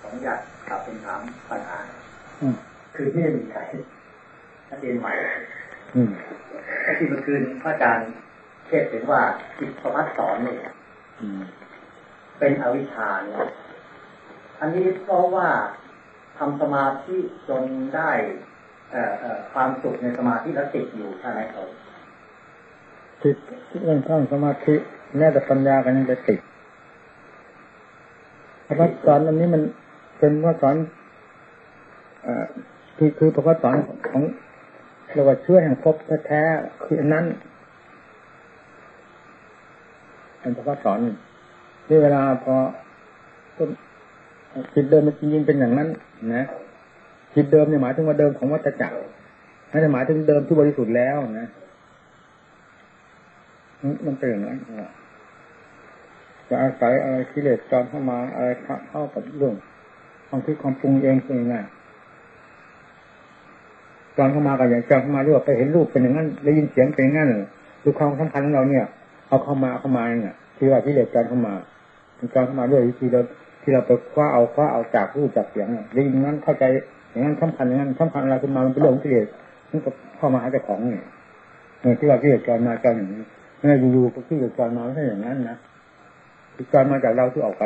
ขออนุญาตกลับเป็นถามปัญหาคือที่มีใครนักเรียนใหม่ก็ที่เมื่อคืนพระอาจารย์เทศถึงว่าจิตประพัดสอนเนี่ยเป็นอวิชชาเนี่ยอันนี้เพราะว่าทำสมาธิจนได้ความสุขในสมาธิแล้วติดอยู่ใช่ไหมครับติดเรื่องข้างสมาธิแม้แต่ปัญญากันยังไปติดพ ระสอนอันนี้มันเป็นพระสอนคือคือพระสอนของเราว่าเชื่อแห่งภพแท้ๆคืออันนั้นอันพระสอนนี่เวลาพอจิตเดิมมันจริงเป็นอย่างนั้น นะจิตเดิมเนี่ยหมายถึงว่าเดิมของวัฏจักรไม่ได้หมายถึงเดิมที่บริสุทธิ์แล้วนะมันเป็นอย่างนั้น จะอาศัยอะไรกิเลสจอมเข้ามาอะไรเข้ากับเรื่องความคิดความปรุงเองเป็นยังไงจอนเข้ามากันอย่างจอนเข้ามาด้วยไปเห็นรูปเป็นอย่างนั้นได้ยินเสียงเป็นอย่างนั้นดูความสำคัญของเราเนี่ย เอาเข้ามาเข้ามาเนี่ยที่ว่ากิเลสจอนเข้ามาจอนเข้ามาด้วยวิธีเราที่เราไปคว้าเอาคว้าเอาจากรูปจากเสียงได้ยินนั้นเข้าใจอย่างนั้นสำคัญอย่างนั้นสำคัญอะไรขึ้นมามันเป็นเรื่องกิเลสมันก็เข้ามาหาเจ้าของเนี่ยที่ว่ากิเลสจอนมาจอนอย่างนี้ไม่อยู่ๆก็กิเลสจอนมาไม่ใช่อย่างนั้นนะ คือการมาจากเราที่ออกไป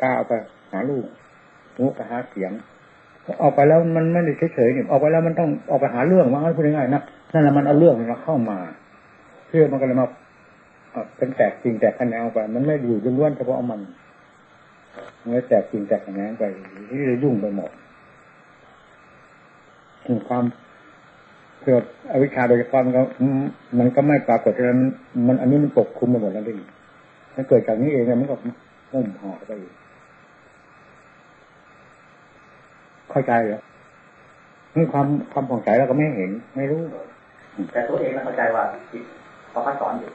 กล้าเอาไปหาลูกหูไปหาเสียงออกไปแล้วมันไม่ได้เฉยๆเนี่ยออกไปแล้วมันต้องออกไปหาเรื่องว่างั้นพูดง่ายๆนะนั่นแหละมันเอาเรื่องเราเข้ามาเพื่อมันก็เลยมาเป็นแตกจริงแตกคะแนนไปมันไม่อยู่ล้วนเฉพาะมันมันแตกจริงแตกคะแนนไปที่จะยุ่งไปหมดถึงความ เกิดอวิชชาโดยเฉพาะมันก็มันก็ไม่ปรากฏฉะนั้นมันอันนี้มันปกคลุมไปหมดแล้วดิถ้าเกิดจากนี้เองมันก็มุ่มห่อไปเข้าใจเหรอนี่ความความผ่องใจเราก็ไม่เห็น ไม่รู้ แต่ตัวเองเข้าใจว่าจิตเขาพัฒสอนอยู่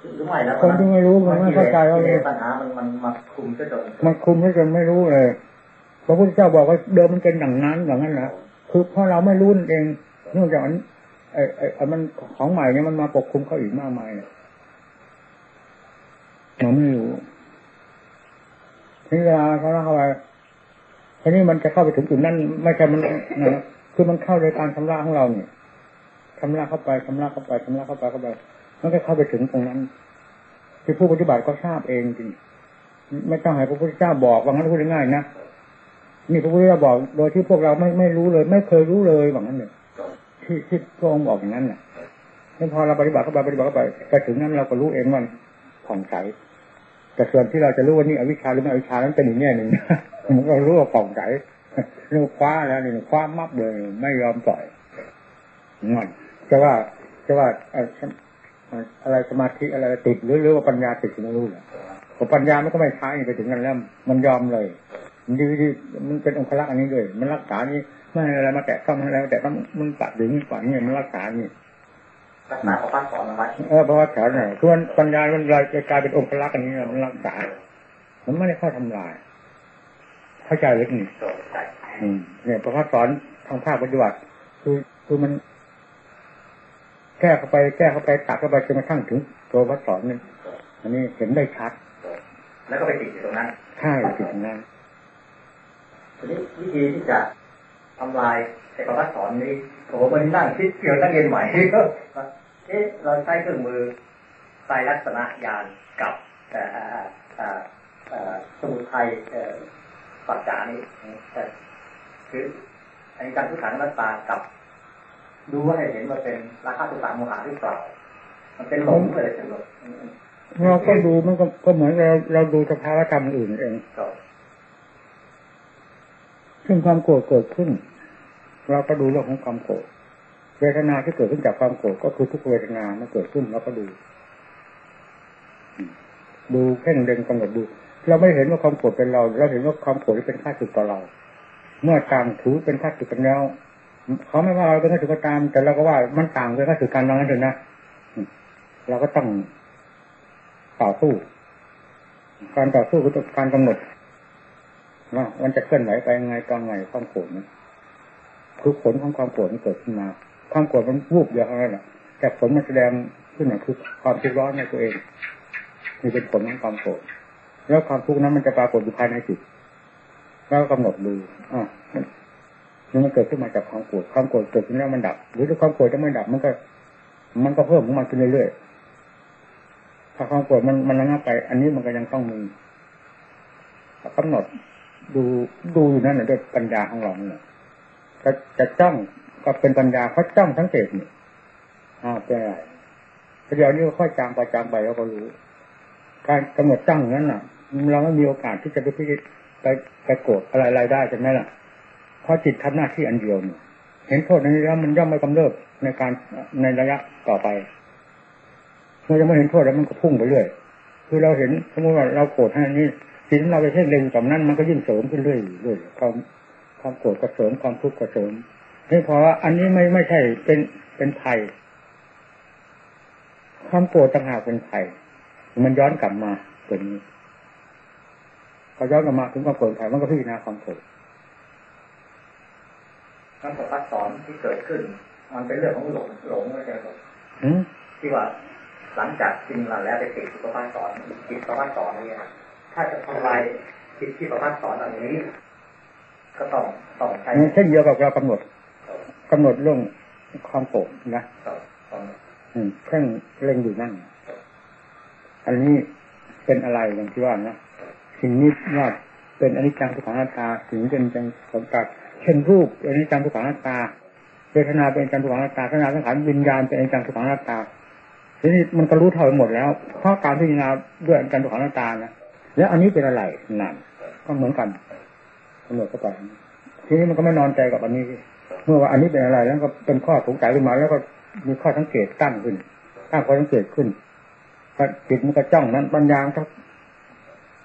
หรือไม่แล้วคนที่ไม่รู้มันไม่เข้าใจว่าปัญหามันมันมาคุมซะจนมันคุมซะจนไม่รู้เลยพระพุทธเจ้าบอกว่าเดิมมันเป็นอย่างนั้นอย่างนั้นนะ คือเพราะเราไม่รู้เองเนื่องจากไอ้ไอ้มันของใหม่เนี่ยมันมาปกคลุมเขาอีกมากมายเราไม่รู้ทีเวลาเขาเข้าไปทีนี้มันจะเข้าไปถึงจุดนั้นไม่ใช่มันนะคือมันเข้าในการชำระของเราเนี่ยชำระเข้าไปชำระเข้าไปชำระเข้าไปเข้าไปมันก็เข้าไปถึงตรงนั้นที่ผู้ปฏิบัติก็ทราบเองจริงไม่ต้องให้พระพุทธเจ้าบอกว่างั้นพูดง่ายนะ นี่พระพุทธเจ้าบอกโดยที่พวกเราไม่ไม่รู้เลย ไม่เคยรู้เลยว่างั้นเนี่ยที่ที่พระองค์บอกอย่างนั้นน่ะนี่พอเราปฏิบัติเข้าไปปฏิบัติเข้าไปไปถึงนั้นเราก็รู้เองว่าผ่องใสแต่ส่วนที่เราจะรู้ว่านี่อวิชชาหรือไม่อวิชชานั้นเป็นอีกแง่หนึ่งมันก็รู้ว่าผ่องใสเรื่องคว้าแล้วนี่คว้ามับเลยไม่ยอมปล่อยงอนจะว่าจะว่าอะไรสมาธิอะไรติดหรือหรือว่าปัญญาติดไม่รู้เลยพอปัญญามันก็ไม่ใช้ไปถึงนั้นแล้วมันยอมเลย ดีดีมันเป็นองค์ลักษณ์อันนี้ด้วยมันรักษานี้ไม่อะไรมาแตะต้องอะไรแต่ต้องมันปัดถึงก่อนนี่มันรักษานี่รักษาพระพัฒสอนไว้เออเพราะว่าแถวเนี่ยส่วนปัญญามันกลายเป็นองค์ลักษณ์อันนี้มันรักษามันไม่ได้เข้าทำลาย เข้าใจเล็กนี่เนี่ยพระพัฒสอนทางภาคปฏิบัติคือคือมัน แก้เข้าไปแก้เข้าไปตัดเข้าไปจนกระทั่งถึงตัววัดสอนนี่อันนี้เห็นได้ชัดแล้วก็ไปติดอยู่ตรงนั้นใช่ติดตรงนั้น ทีนี้วิธีที่จะทำลายไอ้ประวัติสอนนี้โอ้โหมันนั่งคิดเกี่ยวนักเรียนใหม่ก็เอ๊ะเราใช้เครื่องมือไตรลักษณะยานกับสมุทัยปัจจานี้คืออันนี้การทุกขังรัตตากับ ดูว่าให้เห็นว่าเป็นราคาตุสาโมหะหรือเปล่า มันเป็นหลงเลยเป็นหลงเราก็ดูมันก็ก็เหมือนเราเราดูสภาวะธรรมอื่นเอง ซึ่งความโกรธเกิดขึ้น เราก็ดูเรื่องของความโกรธเวทนาที่เกิดขึ้นจากความโกรธก็คือทุกเวทนามันเกิดขึ้นเราก็ดู ดูแค่งเด่งกำหนดดู เราไม่เห็นว่าความโกรธเป็นเรา เราเห็นว่าความโกรธเป็นค่าสึกต่อเรา เมื่อต่างถือเป็นค่าสึกกันแล้วเขาไม่ว่าเราเป็นข้าศึกก็ตาม แต่เราก็ว่ามันต่างเป็นข้าศึกกันว่างั้นเถอะนะเราก็ต้องต่อสู้ การต่อสู้คือการกำหนด ว่ามันจะเคลื่อนไหวไปยังไงตอนไหนความโกรธนะคือผลของความโกรธมันเกิดขึ้นมา ความโกรธมันวูบเดียวเท่านั้นแหละแต่ผลมันแสดงขึ้นมาคือความคิดร้อนในตัวเองนี่เป็นผลของความโกรธแล้วความทุกข์นั้นมันจะปรากฏอยู่ภายในจิตแล้วกำหนดดูอ่านี่มันเกิดขึ้นมาจากความโกรธความโกรธเกิดขึ้นแล้วมันดับ หรือถ้าความโกรธจะไม่ดับมันก็ มันก็เพิ่มของมันขึ้นเรื่อยๆถ้าความโกรธมันมันระงับไป อันนี้มันก็ยังต้องมีกำหนด ดูดูอยู่นั่นแหละด้วยปัญญาของเราเนี่ยจะจะจ้องก็เป็นปัญญาเขาจ้องทั้งเศษนี่อ่าเป็นไรเดี๋ยวนี้ค่อยจางไปจางไปเราก็รู้ การกำหนดจ้องนั้นน่ะ เราไม่มีโอกาสที่จะไปพิจไปไปโกรธอะไรๆได้ใช่ไหมล่ะเพราะจิตทำหน้าที่อันเดียวเนี่ยเห็นโทษในนี้แล้วมันย่อมไม่กำเริบในการในระยะต่อไปเมื่อยังไม่เห็นโทษแล้วมันก็พุ่งไปเรื่อย คือเราเห็นสมมติว่าเราโกรธให้นี้ สิ่งที่เราไปเช่นเล็งกับนั้นมันก็ยิ่งเสริมขึ้นเรื่อยเรื่อยความความโกรธก็เสริมความทุกข์ก็เสริมนี่พออันนี้ไม่ไม่ใช่เป็นเป็นภัยความโกรธต่างหากเป็นภัยมันย้อนกลับมาตัวนี้พอย้อนกลับมาถึงความโกรธภัยมันก็พิจารณาความโกรธคำประสอนที่เกิดขึ้น มันเป็นเรื่องของหลงหลงไม่ใช่หรอที่ว่าหลังจากกินมาแล้วไปติดสุขภาพสอนจิตสุขภาพสอนนี่ ถ้าจะทำลายจิตที่สุขภาพสอนอันนี้ ก็ต้องต้องใช้เช่นเดียวกับเรากำหนดกำหนดเรื่องความโกรธนะอืมเพ่งเล่งอยู่นั่นอันนี้เป็นอะไรอย่างที่ว่านะสิ่งนี้ว่าเป็นอนิจจังทุกขังหน้าตาถึงเป็นจังสมกัดเช่นรูปเป็นอนิจจังทุกขังหน้าตาเวทนาเป็นอนิจจังทุกขังหน้าตาขณะสังขารวิญญาณเป็นอนิจจังทุกขังหน้าตาทีนี้มันก็รู้เท่าหมดแล้วเพราะการพิจารณาด้วยอนิจจังทุกขังหน้าตานะ แล้วอันนี้เป็นอะไรนั่นก็เหมือนกันกำหนดเข้าไปทีนี้มันก็ไม่นอนใจกับอันนี้ เมื่อว่าอันนี้เป็นอะไร แล้วก็เป็นข้อสงสัยขึ้นมา แล้วก็มีข้อสังเกตตั้งขึ้นตั้งข้อสังเกตขึ้นจิตมันก็จ้องนั้นปัญญาครับ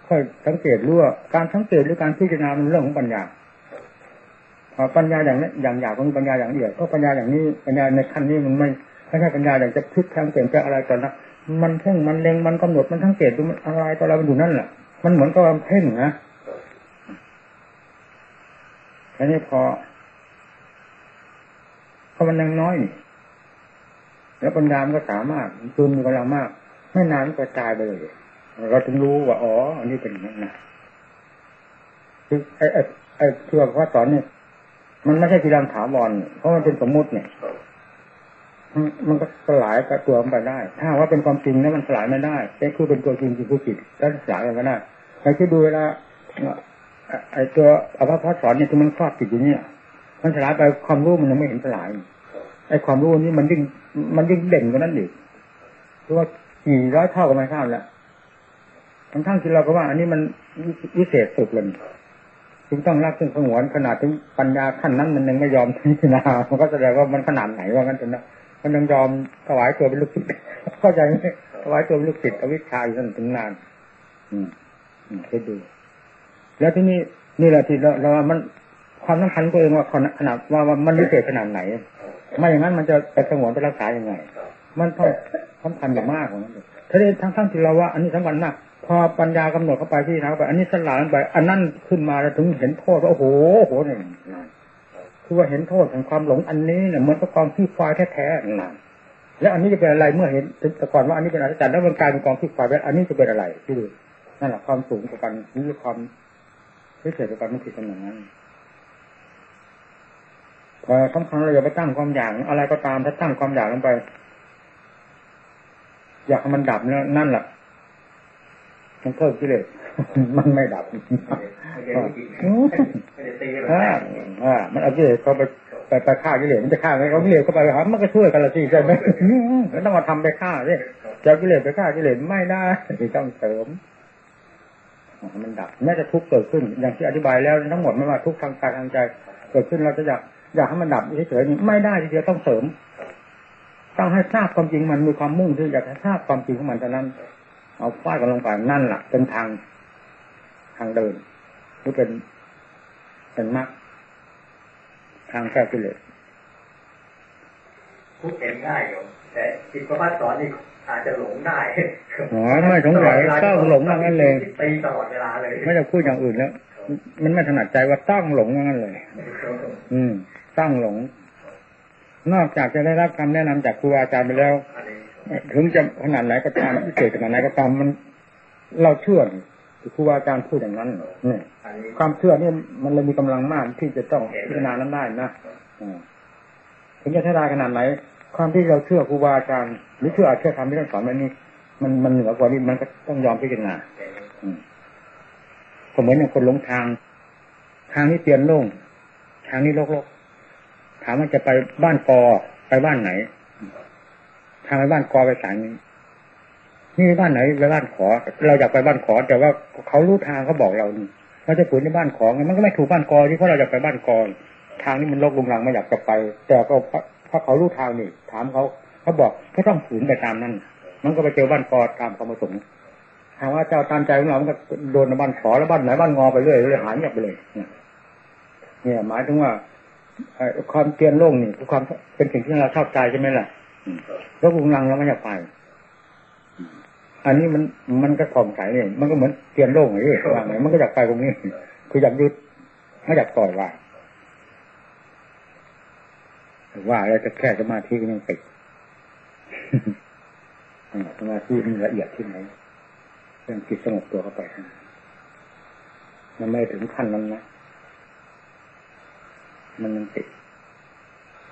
ค่อยสังเกตรู้ว่าการสังเกตหรือการพิจารณาเป็นเรื่องของปัญญาปัญญาอย่างนี้อย่างอยากของปัญญาอย่างเดียวเพราะปัญญาอย่างนี้ปัญญาในขั้นนี้มันไม่ไม่ใช่ปัญญาอย่างจะพลิกแปลงเปลี่ยนแปลงอะไรก่อนนะ มันเพ่งมันเล็งมันกำหนดมันสังเกตดูมันอะไรต่ออะไรมันอยู่นั่นแหละมันเหมือนกับเพ่งนะแค่นี้พอเพราะมันยังน้อยแล้วปัญญามก็สามารถจุนมีกำลังมากไม่นานก็ตายไปเลยเราถึงรู้ว่าอ๋อ อันนี้เป็นอย่างนั้นนะคือไอ้ไอ้ไอ้เชื่อว่าสอนเนี่ยมันไม่ใช่กีฬาถาวรเพราะมันเป็นสมมุติเนี่ย มันก็สลายตัวมันไปได้ ถ้าว่าเป็นความจริงแล้วมันสลายไม่ได้แต่คือเป็นตัวจริงจริงคือจิตแล้วสลายไปได้ใครที่ดูเวลาไอ้ตัวอภพสอนเนี่ยที่มันครอบจิตอยู่เนี่ยมันสลายไปความรู้มันยังไม่เห็นสลายไอ้ความรู้นี้มันยิ่งมันยิ่งเด่นกว่านั้นอีกเพราะว่ากี่ร้อยเท่าก็ไม่ทราบแล้วทั้งทั้งที่เราก็ว่า อันนี้มันวิเศษสุดเลยจึงต้องรักซึ่งสงวนขนาดถึงปัญญาขั้นนั้นมันยังไม่ยอมพิจารณามันก็แสดงว่ามันขนาดไหนว่างั้นจนนะ มันยังยอมถวายตัวเป็นลูกศิษย์เข้าใจไหมถวายตัวเป็นลูกศิษย์อวิชชาอยู่นั่นถึงนาน อืมคิดดู แล้วที่นี่นี่แหละที่เราเรามันความสำคัญตัวเองว่าขนาดว่ามันวิเศษขนาดไหน ไม่อย่างนั้นมันจะไปสงวนไปรักษายังไง มันต้องสำคัญอย่างมากของนั้นถ้าได้ทั้งทั้งที่เราว่า อันนี้สำคัญมากพอปัญญากำหนดเข้าไปที่นะไป อันนี้สลายไป อันนั้นขึ้นมาแล้วถึงเห็นโทษว่าโอ้โหโอ้โหเนี่ย คือว่าเห็นโทษของความหลงอันนี้เนี่ยเหมือนกับความขี้ควายแท้ๆนั่นแล้วอันนี้จะเป็นอะไรเมื่อเห็นแต่ก่อนว่าอันนี้เป็นอาจารย์แล้วมันกลายเป็นกองขี้ควายแล้วอันนี้จะเป็นอะไรที่นั่นแหละความสูงกว่ากันนี่ความพิเศษกว่ากันมันคือเป็นอย่างนั้นพอสำคัญเราอย่าไปตั้งความอยากอะไรก็ตามถ้าตั้งความอยากลงไป อยากให้มันดับเนี่ยนั่นแหละมันเพิ่มกิเลส มันไม่ดับอ่ามันเอากิเลสเขาไปไปไปฆ่ากิเลสมันจะฆ่าไงเขากิเลสเข้าไปครับมันก็ช่วยกันละสิใช่ไหมแล้วต้องมาทำไปฆ่าเนี่ยจะกิเลสไปฆ่ากิเลสไม่ได้ต้องเสริมมันดับแม้จะทุกข์เกิดขึ้น อย่างที่อธิบายแล้วทั้งหมดไม่ว่าทุกข์ทางกายทางใจ เกิดขึ้นเราจะอยากอยากให้มันดับเฉยๆไม่ได้ทีเดียวต้องเสริมต้องให้ทราบความจริงมันมีความมุ่งที่อยากให้ทราบความจริงของมันเท่านั้น เอาฟาดกันลงไปนั่นแหละเป็นทาง ทางเดินหรือเป็นเป็นมรรคทางแก้กิเลสพูดเห็นได้อยู่แต่จิตประพัฒสอนนี่อาจจะหลงได้อ๋อไม่สงสัยก็หลงนั่นเลยตีตลอดเวลาเลย ไม่จะพูดอย่างอื่นแล้ว มันไม่ถนัดใจว่าต้องหลงนั่นเลย อืมต้องหลง นอกจากจะได้รับคำแนะนำจากครูอาจารย์ไปแล้ว ถึงจะขนาดไหนก็ตามพิเศษขนาดไหนก็ตามมัน เราเชื่อ ครูบาอาจารย์พูดอย่างนั้นเนี่ยความเชื่อนี่มันเลยมีกำลังมากที่จะต้องพิจารณานั้นได้นะถึงจะเท่าไรขนาดไหน ความที่เราเชื่อครูบาอาจารย์หรือเชื่อเชื่อธรรมที่ท่านสอนมันนี่มันมันเหนือกว่านี้มันก็ต้องยอมพิจารณาก็เหมือนอย่างคนหลงทาง ทางนี้เปลี่ยนโล่งทางนี้โลกๆถามว่าจะไปบ้านกอไปบ้านไหนทางไปบ้านกอไปสายนี้ นี่บ้านไหนไปบ้านขอ เราอยากไปบ้านขอ แต่ว่าเขารู้ทางเขาบอกเรานี่เราจะฝืนในบ้านขอมันก็ไม่ถูกบ้านกอที่เพราะเราอยากไปบ้านกอทางนี้มันลกลุงลังไม่อยากจะไป แต่ก็เพราะเขารู้ทางนี่ ถามเขาเขาบอกก็ต้องฝืนไปตามนั้น มันก็ไปเจอบ้านกอตามความประสงค์ถามว่าเจ้าตามใจของเรามันก็โดนบ้านขอแล้วบ้านไหนบ้านงอไปเรื่อยเลยหายเงียบไปเลยเนี่ยหมายถึงว่าความเตียนโล่งนี่คือความเป็นสิ่งที่เราชอบใจใช่ไหมล่ะแล้วลุงลังเราไม่อยากไป อันนี้มันมันก็ถ่อมใสเนี่ยมันก็เหมือนเตียนโล่งอย่างนี้ว่าไงมันก็อยากไปตรงนี้ คืออยากยึดไม่อยากปล่อยว่าว่าแล้วจะแค่สมาธิก็ยังติดสมาธิมันละเอียดที่ไหนเรื่องจิตสงบตัวเข้าไปมันไม่ถึงขั้นนั้นนะมันยังติด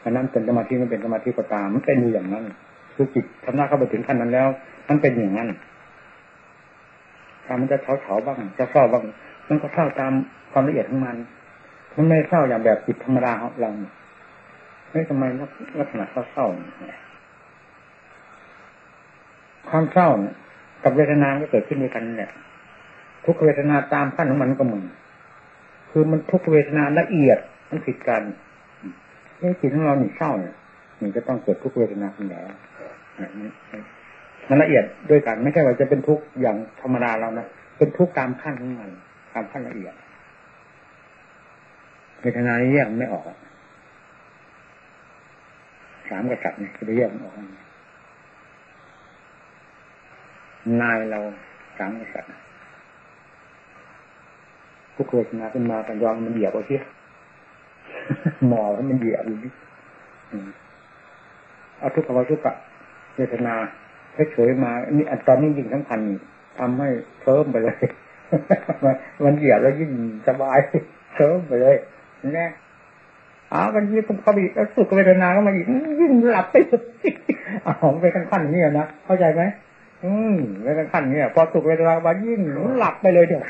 อันนั้นเป็นสมาธิมันเป็นสมาธิก็ตามมันเป็นอยู่อย่างนั้น คือจิตทำหน้าเข้าไปถึงขั้นนั้นแล้ว มันเป็นอย่างนั้นถ้ามันจะเฉาเฉาบ้าง จะเศร้าบ้าง มันก็เศร้าตามความละเอียดของมัน มันไม่เศร้าอย่างแบบจิตธรรมดาของเราเฮ้ยทำไมลักษณะเศร้าความเศร้ากับเวทนาก็เกิดขึ้นด้วยกันเนี่ยทุกเวทนาตามขั้นของมันก็เหมึงคือมันทุกเวทนาละเอียดมันผิดกันไอ้จิตของเราหนีเศร้าเนี่ยมันจะต้องเกิดทุกเวทนาขึ้นแล้ว มันละเอียดด้วยกัน ไม่ใช่ว่าจะเป็นทุกข์อย่างธรรมดาเรานะเป็นทุกข์ตามขั้นของมันตามขั้นละเอียดเวทนาแยกไม่ออกสามกษัตริย์เนี่ยจะแยกออกนายเราสามกษัตริย์ทุกเวทนาขึ้นมากันยองมันเหยียบเอาเสียหมอมันเหยียบอยู่นี่เอาทุกขวทุกข เวทนาเฉยๆมา นี่ตอนนี้ยิ่งสำคัญทำให้เพิ่มไปเลย มันเหยียบแล้วยิ่งสบายเพิ่มไปเลยนี่อ้าวมันยิ่งเขาบีแล้วสุขเวทนาก็มาอีกยิ่งหลับไปอ๋อไปขั้นขั้นนี้นะเข้าใจไหมอืมไปขั้นขั้นนี้พอสุขเวทนามายิ่งหลับไปเลยเดี๋ยว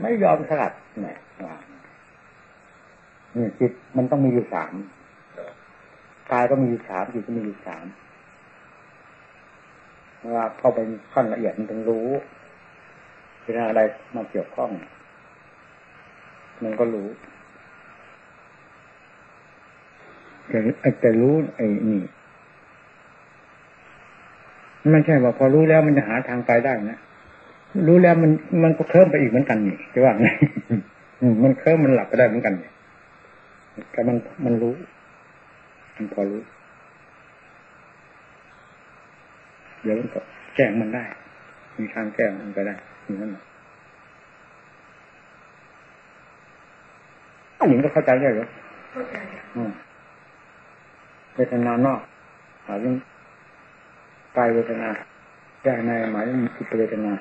ไม่ยอมสลัดนี่จิตมันต้องมีอยู่สามกายก็มีอยู่สามจิตก็มีอยู่สาม เวลาเข้าไปขั้นละเอียดมันถึงรู้เวลาอะไรมาเกี่ยวข้อง มันก็รู้แต่แต่รู้ไอ้นี่ไม่ใช่ว่าพอรู้แล้วมันจะหาทางไปได้นะรู้แล้วมันมันก็เคลิ้มไปอีกเหมือนกันนี่จะว่าไงมันเคลิ้มมันหลับไปได้เหมือนกันแต่มันมันรู้มันพอรู้ เดี๋ยวมันก็แก้งมันได้ มีทางแก้งมันไปได้อย่างนั้นหญิงก็เข้าใจได้หรือเข้าใจเวทนานอกหมายถึงกายเวทนาใจในหมายถึงจิตเวทนา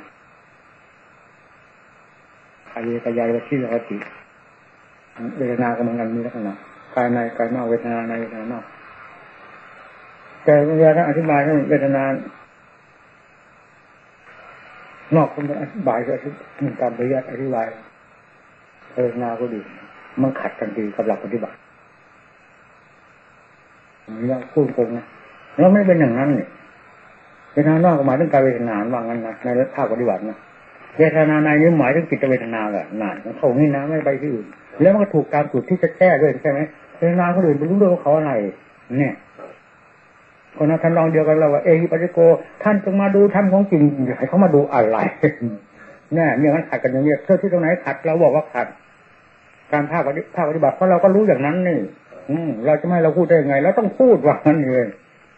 กายกายายที่เราติเวทนาก็เหมือนกันมีลักษณะกายในกายนอกเวทนาในเวทนานอกแต่เวลาอธิบายเวทนา นอกคนอธิบายก็มันตามระยะอธิบายเออนาก็ดี มันขัดกันดีกับหลักปฏิบัตินี่เราพูดตรงนะเราไม่เป็นอย่างนั้นเนี่ยเวทนานอกหมายถึงการเวทนาว่างั้นนะในภาคปฏิบัตินะเวทนาในนี้หมายถึงกิจเวทนาแหละนานของเขานี่นะไม่ไปที่อื่น แล้วมันก็ถูกการจุดที่จะแก้ด้วยใช่ไหมเวทนาคนอื่นไม่รู้ด้วยว่าเขาอะไร เนี่ย คนนั้นท่านลองเดียวกันเราว่าเอฮิปัจโก ท่านจงมาดูท่านของจริงให้เขามาดูอะไรเนี่ยเนี่ยมันขัดกันอย่างนี้ยเท่าที่ตรงไหนขัดเราบอกว่าขัด การภาคภาคปฏิบัติเพราะเราก็รู้อย่างนั้นนี่ อืมเราจะไม่เราพูดได้ยังไงเราต้องพูดว่านั้นเลย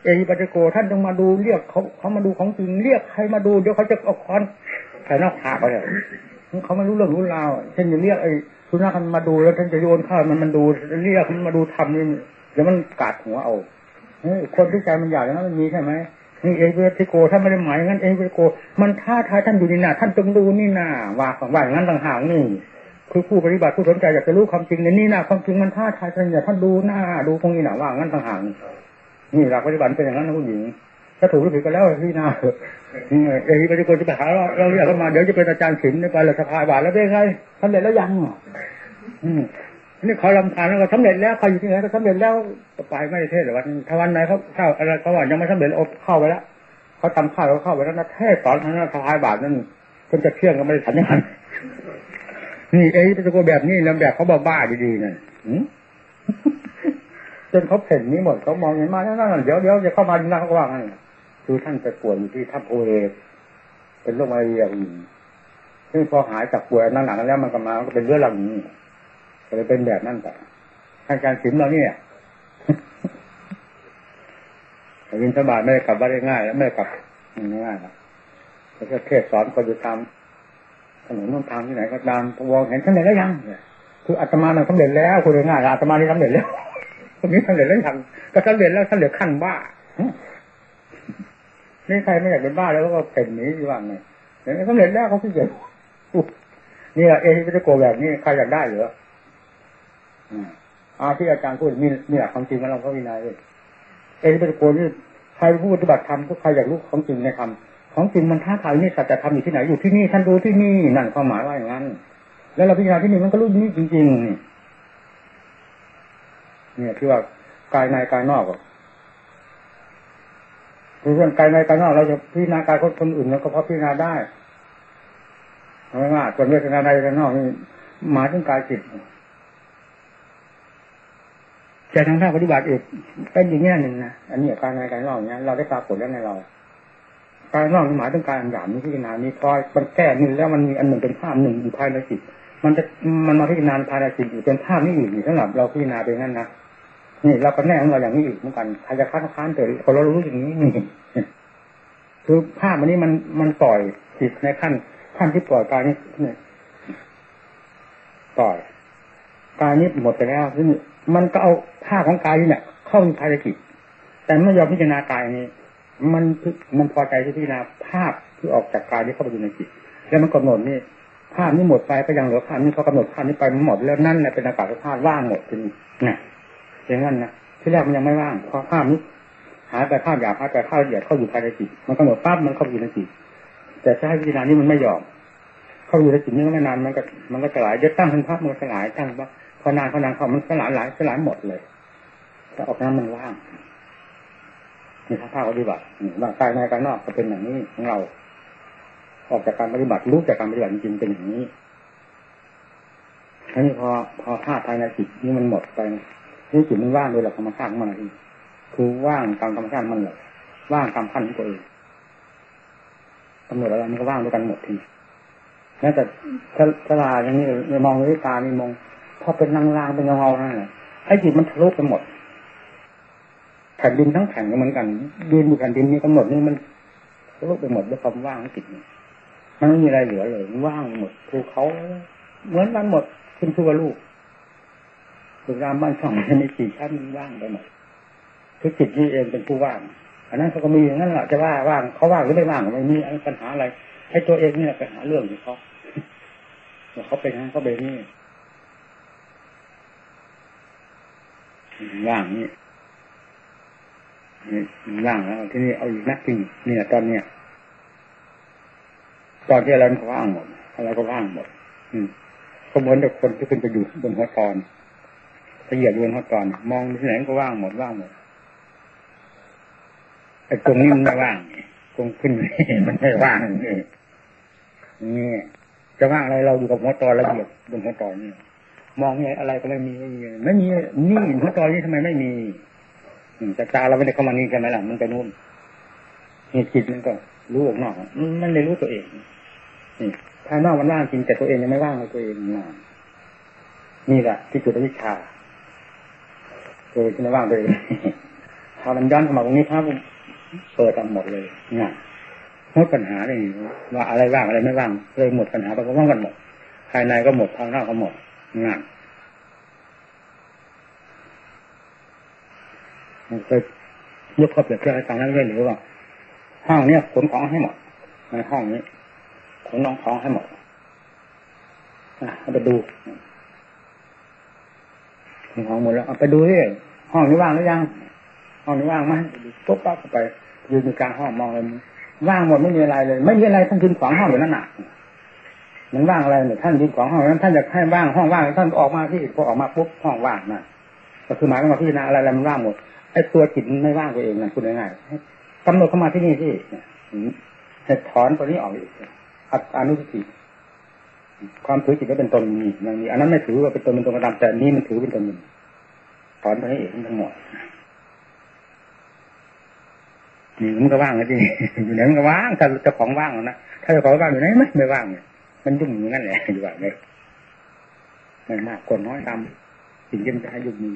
เอหิปัสสิโก ท่านจงมาดูเรียกเขาเขามาดูของจริงเรียกใครมาดูเดี๋ยวเขาจะเอาค้อนใส่หน้าผากไปเลยเขาไม่รู้เรื่องรู้ราวเช่นจะเรียกไอ้สุนัขมันมาดูแล้วท่านจะโยนข้าวมันมันดูเรียกมันมาดูทำนี่เดี๋ยวมันกัดหัวเอา คนที่ใจมันอยากอย่างนั้นมันมีใช่ไหมนี่เอหิปัสสิโกท่านไม่ได้หมายงั้นเอหิปัสสิโก มันท้าทายท่านอยู่นี่นาท่านจงดูนี่นาว่าของว่าอย่างนั้นต่างหากนี่คือผู้ปฏิบัติผู้สนใจอยากจะรู้ความจริงในนี่นาความจริงมันท้าทายท่านอย่าท่านดูหน้าดูตรงนี้นาว่างั้นต่างหากนี่หลักปฏิบัติเป็นอย่างนั้นนะผู้หญิงถ้าถูกหรือผิดก็แล้วพี่นาเอเวอร์ติโกจะไปหาเราเราเรียกเขามาเดี๋ยวจะเป็นอาจารย์ศิลป์ในไปละสภาบาทแล้วเป็นไงสำเร็จแล้วยังอืม นี่เขาลำทานแล้วก็สำเร็จแล้วเขาอยู่ที่ไหนก็สำเร็จแล้วไปไม่ได้เทศหรอวันถ้าวันไหนเขาเข้าอะไรเขาว่ายังไม่สำเร็จอบเข้าไปแล้วเขาทำข้าวเขาเข้าไปแล้วนะเทศสอนนั้นสภาบาทนั่นจนจะเชื่องก็ไม่ได้ทันยังไงนี่เอ้เป็นตัวแบบนี้แล้วแบบเขาบ้าบ้าดีๆนั่นจนเขาเห็นนี้หมดเขามองเห็นมาแล้วนั่นเดี๋ยวเดี๋ยวจะเข้ามาดีนะเขาว่างั้นคือท่านไปป่วยอยู่ที่ทัพโอเอเป็นโรคมาเรียอีกซึ่งพอหายจากป่วยนั่นหนักแล้วมันก็มาก็เป็นเรื่องหลังนี้ เลยเป็นแบบนั้นแต่ทางการศิลเราเนี่ยวินสบายไม่ได้กลับบ้านได้ง่ายแล้วไม่ได้กลับง่ายนะแล้วก็เทศสอนคนจะทำถนนนู่นทางที่ไหนก็ตามพวงเห็นสำเร็จแล้วยังคืออาตมาเนี่ยสำเร็จแล้วคุณง่ายอาตมานี่สำเร็จแล้วคนนี้สำเร็จแล้วยังก็สำเร็จแล้วสำเร็จขั้นบ้านี่ใครไม่อยากเป็นบ้าแล้วก็เป็นนี้ที่ว่าไงเห็นสำเร็จแล้วเขาที่เกิดนี่แหละเอฮิปิโกแบบนี้ใครอยากได้หรือ อาที่อาจารย์พูดมีมีหลักความจริงมาเราพระวินัยเลยเอริเปโกนี่ใครพูดปฏิบัติธรรมทุกใครอยากรู้ของจริงในธรรมของจริงมันท้าทายนี่สัจธรรมอยู่ที่ไหนอยู่ที่นี่ท่านดูที่นี่นั่นความหมายว่าอย่างนั้น แล้วเราพิจารณาที่นี่มันก็รู้นี่จริงๆนี่เนี่ยที่ว่ากายในกายนอกคือเรื่องกายในกายนอกเราจะพิจารณากายคนอื่นเราก็พอพิจารณาได้ไม่ว่าส่วนเวทนาในกายนอกนี่หมายถึงกายจิต แต่ทางภาคปฏิบัติอีกเป็นอย่างนี้หนึ่งนะอันนี้การในการนอกเนี้ยเราได้ปรากฏแล้วในเราการนอกหมายถึงการหยาบนี้พิจารณานี้พอมันแก้นี่แล้วมันมีอันหนึ่งเป็นภาพหนึ่งอยู่ภายในจิตมันจะมันมาพิจารณาภายในจิตอยู่เป็นภาพนี้อีกสำหรับเราพิจารณาเป็นงั้นนะนี่เราก็แน่ของเราอย่างนี้อีกเหมือนกันใครจะค้านค้านแต่พอเรารู้อย่างนี้นี่คือภาพอันนี้มันมันปล่อยจิตในขั้นขั้นที่ปล่อยกายนี้ปล่อย กายนี้หมดไปแล้วซึ่งมันก็เอาผ้าของกายนี่แหละเข้าในภารกิจแต่ไม่ยอมพิจารณากายนี้ มันมันพอใจที่พิจารณาภาพที่ออกจากกายที่เข้าไปอยู่ในจิตแล้วมันกำหนดนี่ภาพนี้หมดไปก็ยังเหลือภาพนี้เขากำหนดภาพนี้ไปมันหมดแล้วนั่นแหละเป็นอากาศธาตุว่างหมดทีนี้นะอย่างนั้นนะที่แรกมันยังไม่ว่างเพราะภาพนี้หายไปภาพหยาบหายไปภาพละเอียดเข้าอยู่ภายในจิตมันกำหนดภาพมันเข้าอยู่ในจิตแต่ถ้าให้พิจารณานี้มันไม่ยอม เข้าอยู่ในจิตนี่ก็ไม่นานมันก็มันก็สลายจะตั้งเป็นภาพมันสลายตั้งว่า พอนานพอนานเขามันสลายหลายสลายหมดเลยถ้าออกนั้นมันว่างนี่ถ้าภาปฏิบัติว่างกายในกายนอกก็เป็นอย่างนี้ของเรา ออกจากการปฏิบัติรู้จากการปฏิบัติจริงเป็นอย่างนี้ทีนี้พอพอธาตุภายในจิตนี่มันหมดไปนี่จิตมันว่างโดยหลักธรรมชาติมันทีคือว่างตามธรรมชาติมันเลยว่างตามขั้นของตัวเองกำหนดอะไรมันก็ว่างด้วยกันหมดทีแม้แต่สลาอย่างนี้มองด้วยตานี่มอง พอเป็นลางๆเป็นเงาๆนั่นแหละไอ้จิตมันทะลุไปหมดแผ่นดินทั้งแผ่นก็เหมือนกันดินอยู่แผ่นดินนี้กำหนดนี่มันทะลุไปหมดด้วยความว่างของจิตมันไม่มีอะไรเหลือเลยว่างหมดภูเขาเหมือนกันหมดขึ้นทั่วลูกตึกรามบ้านช่องในสี่ชั้นว่างไปหมดทุกจิตนี่เองเป็นผู้ว่างอันนั้นเขาก็มีอย่างนั้นแหละจะว่าว่างเขาว่างหรือไม่ว่างไม่มีปัญหาอะไรให้ตัวเองนี่แหละไปหาเรื่องของเขาเขาเป็นงั้นเขาเป็นนี่ ว่างนี่ว่างแล้วที่นี่เอาอีกนักจริงเนี่ยตอนเนี้ยตอนที่อะไรมันก็ว่างหมดอะไรก็ว่างหมด อืมก็เหมือนกับคนที่ขึ้นไปอยู่บนหัวตอนละเอียดบนหัวตอน มองที่ไหนก็ว่างหมดว่างหมดไอ้ตรงนี้มันไม่ว่างตรงขึ้นมันไม่ว่างนี่นี่จะว่างอะไรเราอยู่กับหัวตอนละเอียดบนหัวตอนนี่ มองไงอะไรก็ไม่มีไม่มีไม่มีนี่หัวตอนนี้ทำไมไม่มีแต่ตาเราไม่ได้เข้ามานี่กันไหมล่ะมันไปนู่นนี่จิตมันก็รู้ออกนอกมันเลยรู้ตัวเองนี่ภายนอกมันว่างจริงแต่ตัวเองยังไม่ว่างเลยตัวเองนานนี่แหละที่จุดวิชาตัวเองไม่ว่างตัวเองพอมันย้อนเข้ามาตรงนี้ภาพเปิดทั้งหมดเลยงานหมดปัญหาเลยว่าอะไรว่างอะไรไม่ว่างเลยหมดปัญหาไปก็ว่างกันหมด ภายในก็หมดภายนอกก็หมด งานเคยกข้อเปรียบเทียบให้ฟังแล้วไม่หรือว่าห้องเนี้ยขนของให้หมดในห้องนี้ขนน้องของให้หมดเอาไปดูขนของหมดแล้วเอาไปดูที่ห้องนี้ว่างหรือยังห้องนี้ว่างไหมปุ๊บปั๊บไปยืนอยู่กลางห้องมองเลยว่างหมดไม่มีอะไรเลย ไม่มีอะไรท่านยืนขวางห้องอยู่นั่นหนัก มันว่างอะไรเนี่ยท่านยืนขวางห้องนั้นท่านอยากให้ว่างห้องว่างท่านออกมาที่พอออกมาปุ๊บห้องว่างนะก็คือหมายความว่าพิจารณาอะไรอะไรมันว่างหมดไอ้ตัวจิตไม่ว่างตัวเองนั่นพูดง่ายๆกำหนดเข้ามาที่นี่ที่ให้ถอนตัวนี้ออกอีกอัตอนุสติความถือจิตว่าเป็นตนมีอย่างนี้อันนั้นไม่ถือว่าเป็นตนเป็นตนกระดำแต่นี้มันถือเป็นตนมีถอนตัวนี้เองทั้งหมดนี่มันก็ว่างนะที่อยู่ไหนมันก็ว่างถ้าเจ้าของว่างนะถ้าเจ้าของว่างอยู่ไหนไม่ไม่ว่างเนี่ย มันยุ่งอย่างนั้นแหละอยู่แบบนี้ไม่มากคนน้อยทำสิ่งที่มันจะให้ยุ่งมี